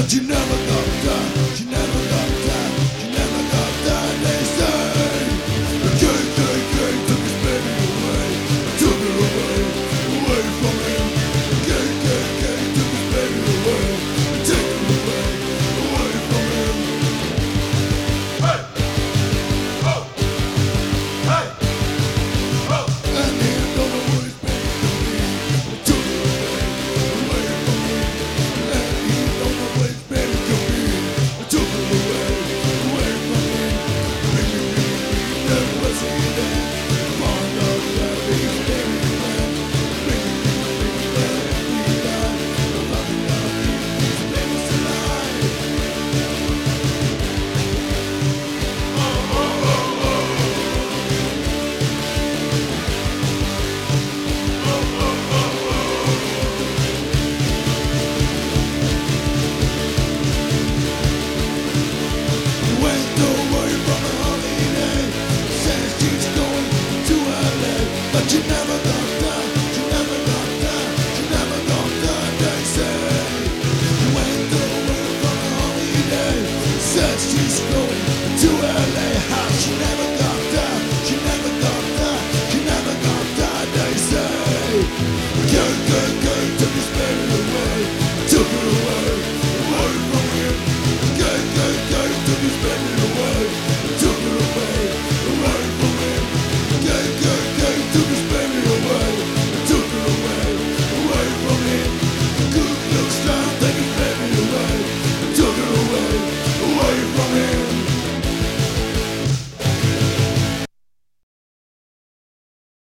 that you never know.